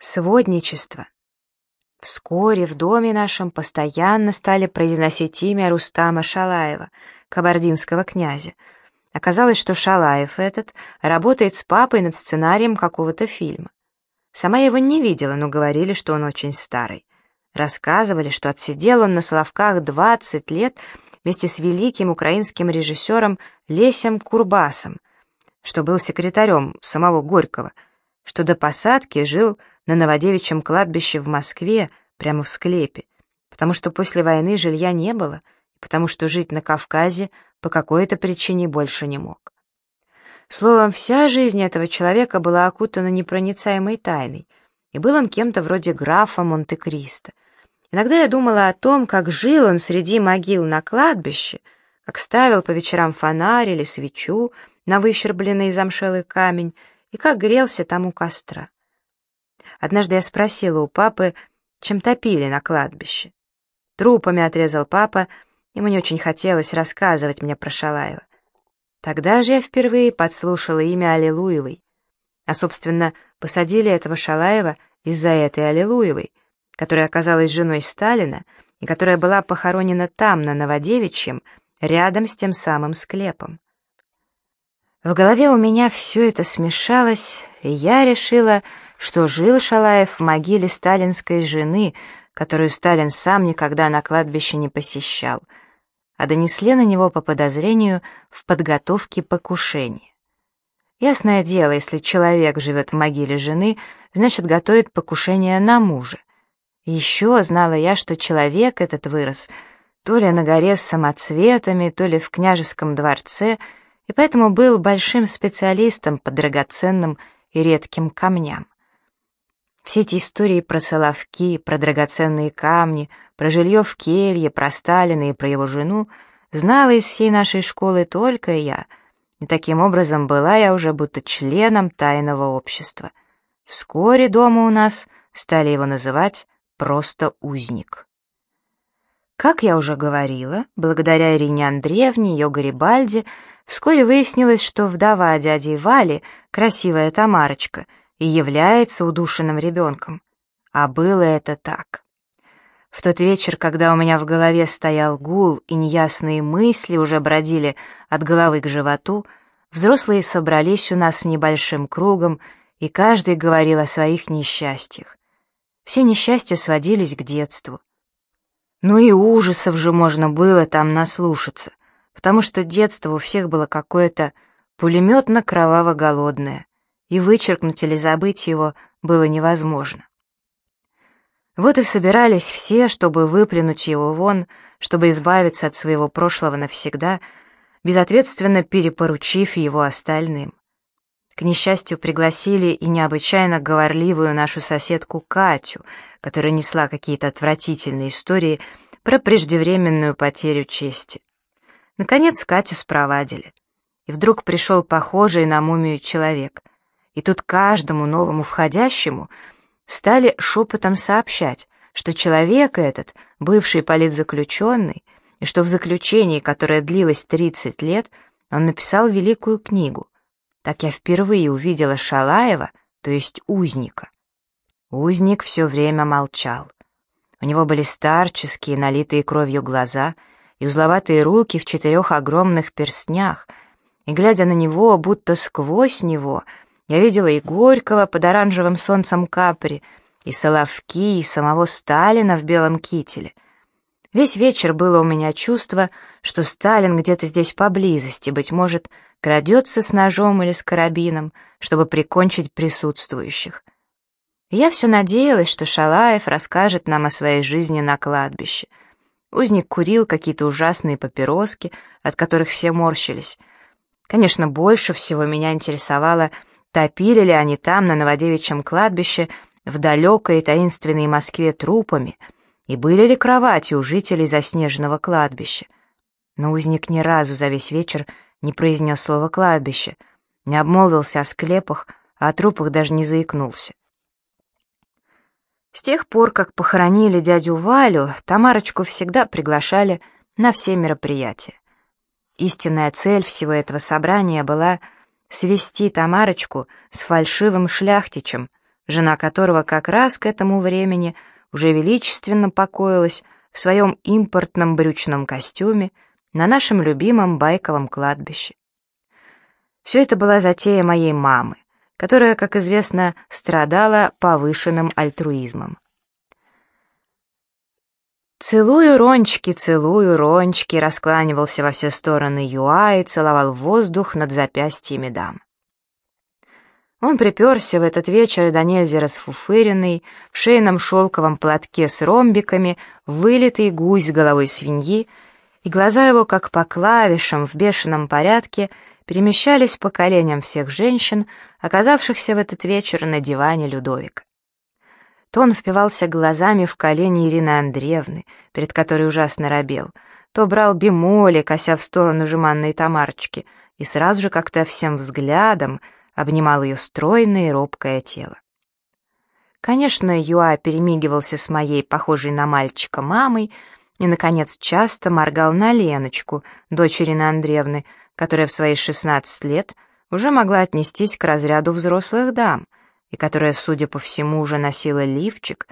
Сводничество. Вскоре в доме нашем постоянно стали произносить имя Рустама Шалаева, кабардинского князя. Оказалось, что Шалаев этот работает с папой над сценарием какого-то фильма. Сама его не видела, но говорили, что он очень старый. Рассказывали, что отсидел он на Соловках 20 лет вместе с великим украинским режиссером Лесем Курбасом, что был секретарем самого Горького, что до посадки жил на Новодевичьем кладбище в Москве, прямо в склепе, потому что после войны жилья не было, и потому что жить на Кавказе по какой-то причине больше не мог. Словом, вся жизнь этого человека была окутана непроницаемой тайной, и был он кем-то вроде графа Монте-Кристо. Иногда я думала о том, как жил он среди могил на кладбище, как ставил по вечерам фонарь или свечу на выщербленный замшелый камень, и как грелся там у костра. Однажды я спросила у папы, чем топили на кладбище. Трупами отрезал папа, ему не очень хотелось рассказывать мне про Шалаева. Тогда же я впервые подслушала имя Аллилуевой. А, собственно, посадили этого Шалаева из-за этой Аллилуевой, которая оказалась женой Сталина и которая была похоронена там, на Новодевичьем, рядом с тем самым склепом. В голове у меня все это смешалось, и я решила, что жил Шалаев в могиле сталинской жены, которую Сталин сам никогда на кладбище не посещал, а донесли на него по подозрению в подготовке покушения. Ясное дело, если человек живет в могиле жены, значит, готовит покушение на мужа. Еще знала я, что человек этот вырос то ли на горе с самоцветами, то ли в княжеском дворце, и поэтому был большим специалистом по драгоценным и редким камням. Все эти истории про соловки, про драгоценные камни, про жилье в келье, про Сталина и про его жену знала из всей нашей школы только я, и таким образом была я уже будто членом тайного общества. Вскоре дома у нас стали его называть просто узник. Как я уже говорила, благодаря Ирине Андреевне, ее Гарибальде, вскоре выяснилось, что вдова дяди Вали, красивая Тамарочка — и является удушенным ребенком. А было это так. В тот вечер, когда у меня в голове стоял гул и неясные мысли уже бродили от головы к животу, взрослые собрались у нас небольшим кругом, и каждый говорил о своих несчастьях. Все несчастья сводились к детству. Ну и ужасов же можно было там наслушаться, потому что детство у всех было какое-то пулеметно-кроваво-голодное и вычеркнуть или забыть его было невозможно. Вот и собирались все, чтобы выплюнуть его вон, чтобы избавиться от своего прошлого навсегда, безответственно перепоручив его остальным. К несчастью, пригласили и необычайно говорливую нашу соседку Катю, которая несла какие-то отвратительные истории про преждевременную потерю чести. Наконец Катю спровадили. И вдруг пришел похожий на мумию человек — и тут каждому новому входящему стали шепотом сообщать, что человек этот, бывший политзаключенный, и что в заключении, которое длилось 30 лет, он написал великую книгу. Так я впервые увидела Шалаева, то есть узника. Узник все время молчал. У него были старческие, налитые кровью глаза и узловатые руки в четырех огромных перстнях, и, глядя на него, будто сквозь него — я видела и Горького под оранжевым солнцем капри, и Соловки, и самого Сталина в белом кителе. Весь вечер было у меня чувство, что Сталин где-то здесь поблизости, быть может, крадется с ножом или с карабином, чтобы прикончить присутствующих. я все надеялась, что Шалаев расскажет нам о своей жизни на кладбище. Узник курил какие-то ужасные папироски, от которых все морщились. Конечно, больше всего меня интересовало, Топили ли они там, на Новодевичьем кладбище, в далекой и таинственной Москве трупами, и были ли кровати у жителей заснеженного кладбища? Но узник ни разу за весь вечер не произнес слово «кладбище», не обмолвился о склепах, а о трупах даже не заикнулся. С тех пор, как похоронили дядю Валю, Тамарочку всегда приглашали на все мероприятия. Истинная цель всего этого собрания была — свести Тамарочку с фальшивым шляхтичем, жена которого как раз к этому времени уже величественно покоилась в своем импортном брючном костюме на нашем любимом байковом кладбище. Все это была затея моей мамы, которая, как известно, страдала повышенным альтруизмом. «Целую, рончики, целую, рончики!» раскланивался во все стороны Юа и целовал воздух над запястьями дам. Он приперся в этот вечер до нельзя расфуфыренный, в шейном шелковом платке с ромбиками, вылитый гусь головой свиньи, и глаза его, как по клавишам в бешеном порядке, перемещались по коленям всех женщин, оказавшихся в этот вечер на диване Людовика то он впивался глазами в колени Ирины Андреевны, перед которой ужасно робел, то брал бемоли, кося в сторону жеманной Тамарочки, и сразу же как-то всем взглядом обнимал ее стройное и робкое тело. Конечно, Юа перемигивался с моей, похожей на мальчика, мамой, и, наконец, часто моргал на Леночку, дочь Ирины Андреевны, которая в свои 16 лет уже могла отнестись к разряду взрослых дам — и которая, судя по всему, уже носила лифчик,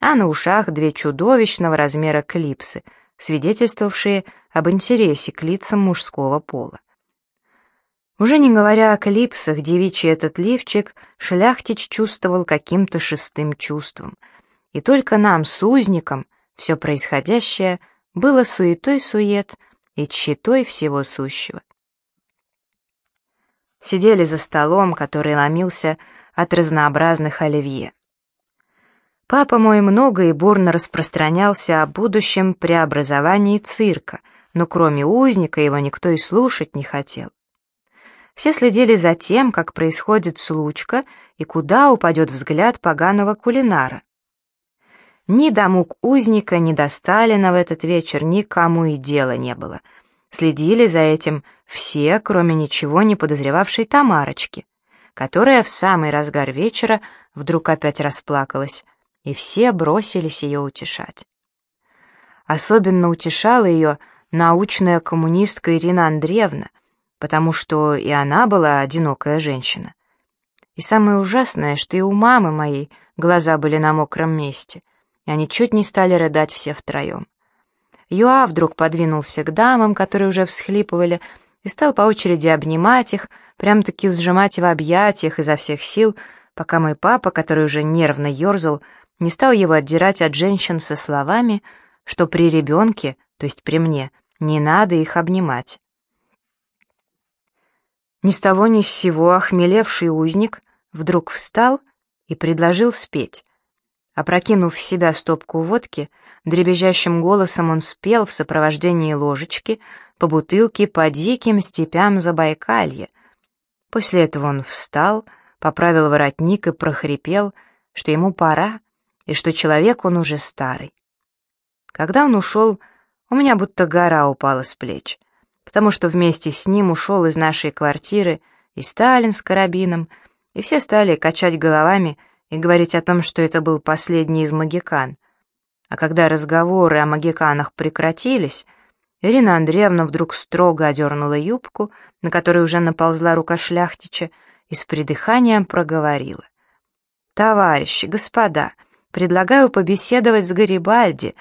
а на ушах две чудовищного размера клипсы, свидетельствовавшие об интересе к лицам мужского пола. Уже не говоря о клипсах, девичий этот лифчик шляхтич чувствовал каким-то шестым чувством, и только нам, с узником, все происходящее было суетой-сует и тщетой всего сущего. Сидели за столом, который ломился от разнообразных оливье. Папа мой много и бурно распространялся о будущем преобразовании цирка, но кроме узника его никто и слушать не хотел. Все следили за тем, как происходит случка и куда упадет взгляд поганого кулинара. Ни до мук узника, ни до Сталина в этот вечер никому и дела не было. Следили за этим все, кроме ничего не подозревавшей Тамарочки которая в самый разгар вечера вдруг опять расплакалась, и все бросились ее утешать. Особенно утешала ее научная коммунистка Ирина Андреевна, потому что и она была одинокая женщина. И самое ужасное, что и у мамы моей глаза были на мокром месте, и они чуть не стали рыдать все втроем. Юа вдруг подвинулся к дамам, которые уже всхлипывали, и стал по очереди обнимать их, прям-таки сжимать в объятиях изо всех сил, пока мой папа, который уже нервно ерзал, не стал его отдирать от женщин со словами, что при ребенке, то есть при мне, не надо их обнимать. Ни с того ни с сего охмелевший узник вдруг встал и предложил спеть. Опрокинув в себя стопку водки, дребезжащим голосом он спел в сопровождении ложечки по бутылке по диким степям Забайкалья. После этого он встал, поправил воротник и прохрипел, что ему пора, и что человек он уже старый. Когда он ушел, у меня будто гора упала с плеч, потому что вместе с ним ушел из нашей квартиры и Сталин с карабином, и все стали качать головами и говорить о том, что это был последний из магикан. А когда разговоры о магиканах прекратились, Ирина Андреевна вдруг строго одернула юбку, на которой уже наползла рука шляхтича, и с придыханием проговорила. «Товарищи, господа, предлагаю побеседовать с Гарибальди,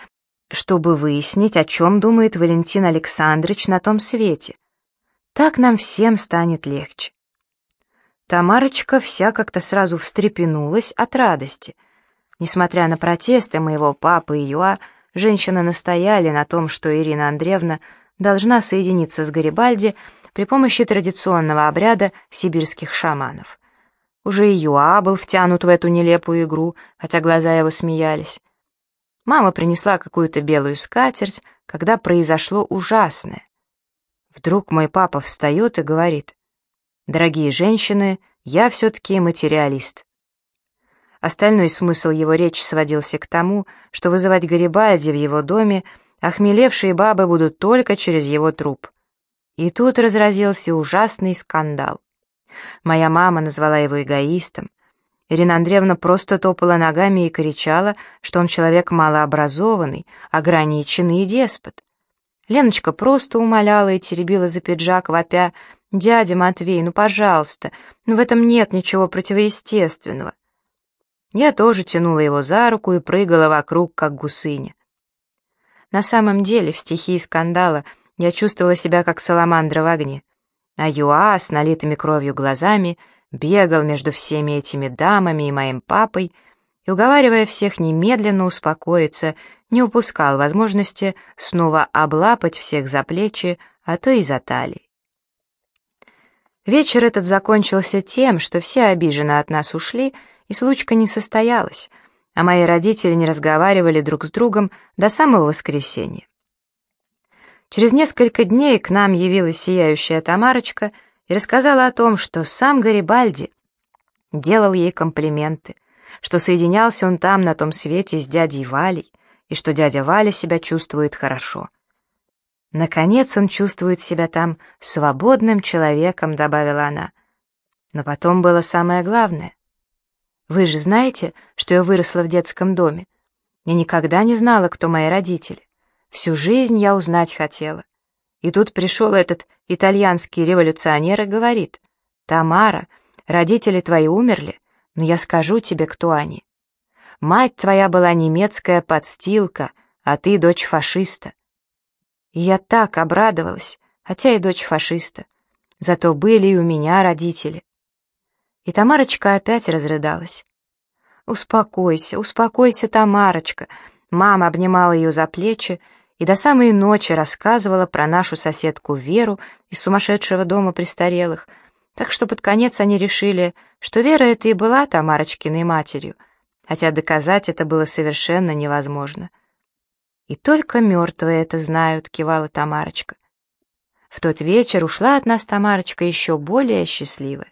чтобы выяснить, о чем думает Валентин Александрович на том свете. Так нам всем станет легче». Тамарочка вся как-то сразу встрепенулась от радости. Несмотря на протесты моего папы и Юа, женщины настояли на том, что Ирина Андреевна должна соединиться с Гарибальди при помощи традиционного обряда сибирских шаманов. Уже и Юа был втянут в эту нелепую игру, хотя глаза его смеялись. Мама принесла какую-то белую скатерть, когда произошло ужасное. Вдруг мой папа встает и говорит, Дорогие женщины, я все-таки материалист. Остальной смысл его речи сводился к тому, что вызывать Гарибальди в его доме охмелевшие бабы будут только через его труп. И тут разразился ужасный скандал. Моя мама назвала его эгоистом. Ирина Андреевна просто топала ногами и кричала, что он человек малообразованный, ограниченный и деспот. Леночка просто умоляла и теребила за пиджак, вопя «Дядя Матвей, ну, пожалуйста, ну в этом нет ничего противоестественного». Я тоже тянула его за руку и прыгала вокруг, как гусыня. На самом деле, в стихии скандала я чувствовала себя как саламандра в огне, а Юа с налитыми кровью глазами бегал между всеми этими дамами и моим папой и, уговаривая всех немедленно успокоиться, не упускал возможности снова облапать всех за плечи, а то и за талии. Вечер этот закончился тем, что все обиженно от нас ушли, и случка не состоялась, а мои родители не разговаривали друг с другом до самого воскресенья. Через несколько дней к нам явилась сияющая Тамарочка и рассказала о том, что сам Гарибальди делал ей комплименты, что соединялся он там, на том свете, с дядей Валей, и что дядя Валя себя чувствует хорошо. Наконец он чувствует себя там свободным человеком, добавила она. Но потом было самое главное. Вы же знаете, что я выросла в детском доме. Я никогда не знала, кто мои родители. Всю жизнь я узнать хотела. И тут пришел этот итальянский революционер и говорит, «Тамара, родители твои умерли, но я скажу тебе, кто они. Мать твоя была немецкая подстилка, а ты дочь фашиста. И я так обрадовалась, хотя и дочь фашиста. Зато были и у меня родители. И Тамарочка опять разрыдалась. «Успокойся, успокойся, Тамарочка!» Мама обнимала ее за плечи и до самой ночи рассказывала про нашу соседку Веру из сумасшедшего дома престарелых, так что под конец они решили, что Вера это и была Тамарочкиной матерью, хотя доказать это было совершенно невозможно. «И только мертвые это знают», — кивала Тамарочка. В тот вечер ушла от нас Тамарочка еще более счастливая.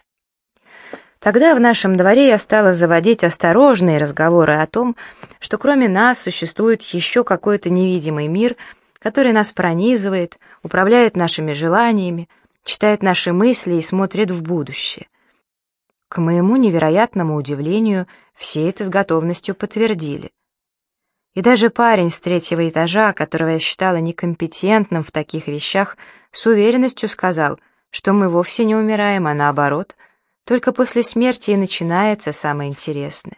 Тогда в нашем дворе я стала заводить осторожные разговоры о том, что кроме нас существует еще какой-то невидимый мир, который нас пронизывает, управляет нашими желаниями, читает наши мысли и смотрит в будущее. К моему невероятному удивлению, все это с готовностью подтвердили. И даже парень с третьего этажа, которого я считала некомпетентным в таких вещах, с уверенностью сказал, что мы вовсе не умираем, а наоборот, только после смерти и начинается самое интересное.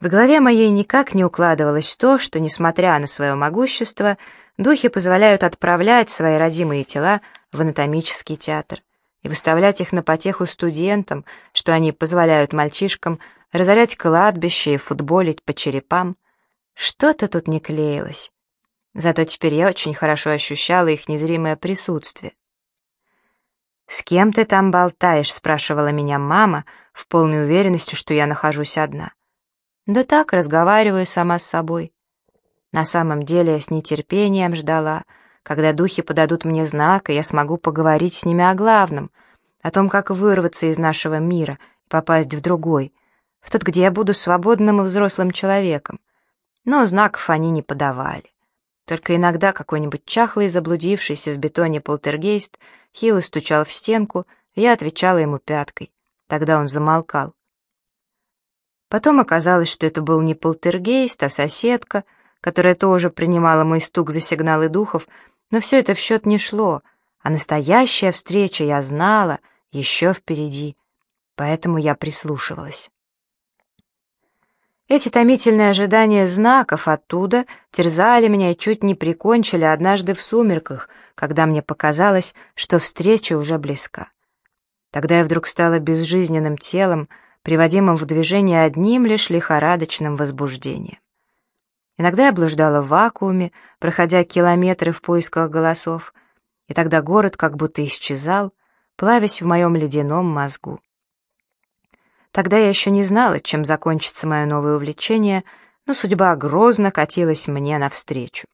В голове моей никак не укладывалось то, что, несмотря на свое могущество, духи позволяют отправлять свои родимые тела в анатомический театр и выставлять их на потеху студентам, что они позволяют мальчишкам разорять кладбище и футболить по черепам. Что-то тут не клеилось. Зато теперь я очень хорошо ощущала их незримое присутствие. «С кем ты там болтаешь?» — спрашивала меня мама, в полной уверенности, что я нахожусь одна. «Да так, разговариваю сама с собой». На самом деле я с нетерпением ждала, когда духи подадут мне знак, и я смогу поговорить с ними о главном, о том, как вырваться из нашего мира и попасть в другой, в тот, где я буду свободным и взрослым человеком. Но знаков они не подавали. Только иногда какой-нибудь чахлый, заблудившийся в бетоне полтергейст хило стучал в стенку, я отвечала ему пяткой. Тогда он замолкал. Потом оказалось, что это был не полтергейст, а соседка, которая тоже принимала мой стук за сигналы духов, но все это в счет не шло, а настоящая встреча, я знала, еще впереди, поэтому я прислушивалась. Эти томительные ожидания знаков оттуда терзали меня и чуть не прикончили однажды в сумерках, когда мне показалось, что встреча уже близка. Тогда я вдруг стала безжизненным телом, приводимым в движение одним лишь лихорадочным возбуждением. Иногда я блуждала в вакууме, проходя километры в поисках голосов, и тогда город как будто исчезал, плавясь в моем ледяном мозгу. Тогда я еще не знала, чем закончится мое новое увлечение, но судьба грозно катилась мне навстречу.